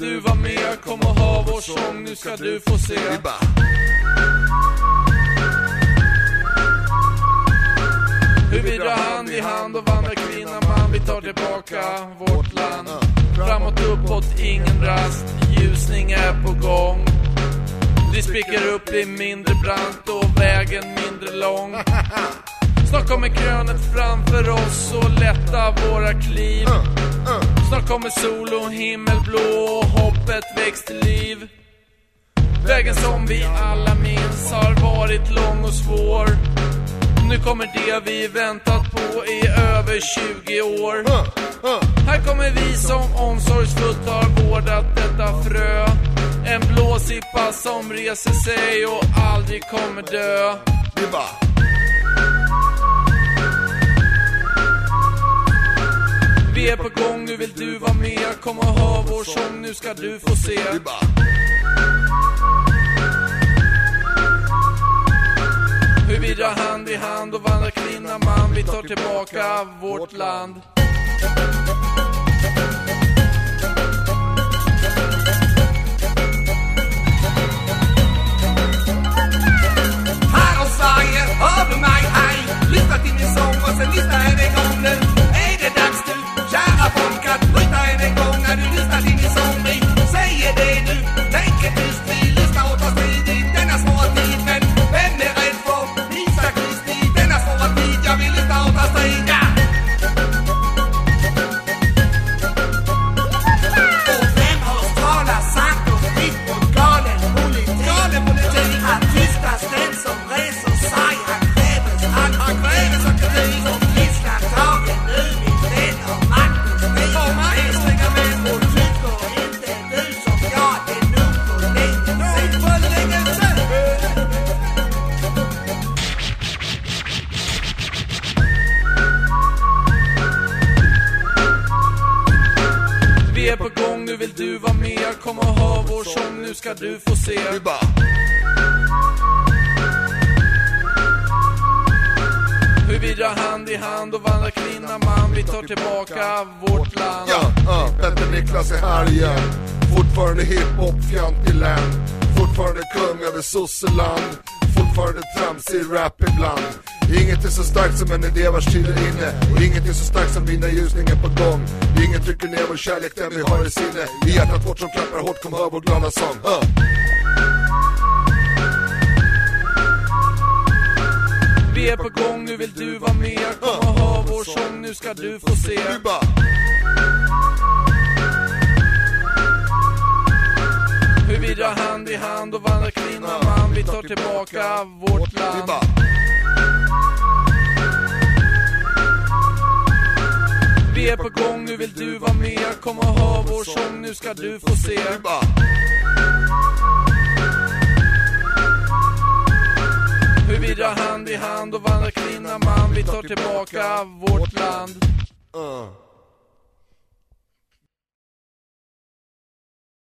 vill du vara med? Kom och ha vår sång, nu ska du få se. Hur vi drar hand i hand och vandrar kvinna man Vi tar tillbaka vårt land. Framåt, uppåt, ingen rast. Ljusning är på gång. Vi spricker upp, blir mindre brant och vägen mindre lång. Snart kommer krönet framför oss och lätta våra kliv Snart kommer sol och himmelblå och hoppet väcks till liv. Vägen som vi alla minns har varit lång och svår. Nu kommer det vi väntat på i över 20 år. Här kommer vi som omsorgsfullt har vårdat detta frö. En blåsippa som reser sig och aldrig kommer dö. Vi bara Vi är på gång, nu vill du vara med. Kom och ha vår sång, nu ska du få se. Hur vi drar hand i hand och vandrar kvinna man. Vi tar tillbaka vårt land nu vill du vara med Kom och ha vår sång, nu ska du få se. Vi bara Hur vi drar hand i hand och vandrar kvinna man Vi tar tillbaka vårt land. Ja, ja, Petter Niklas är här igen. Fortfarande hiphop, fjantig land. Fortfarande kung över sosseland. Fortfarande tramsig rap ibland Inget är så starkt som en idé vars tid är inne. Och inget är så starkt som mina ljusning är på gång. Ingen trycker ner vår kärlek, den vi har i sinne. I hjärtat vårt som klappar hårt, kom hör vår glada sång. Uh. Vi är på gång, nu vill du vara med. Kom och ha vår sång, nu ska du få se. Hur vi drar hand i hand och vandrar kvinna man. Vi tar tillbaka vårt land Vi är på gång, nu vill du vara med. Kom och ha vår sång, nu ska du få se. Hur vi drar hand i hand och vandrar kvinna man. Vi tar tillbaka vårt land. Uh.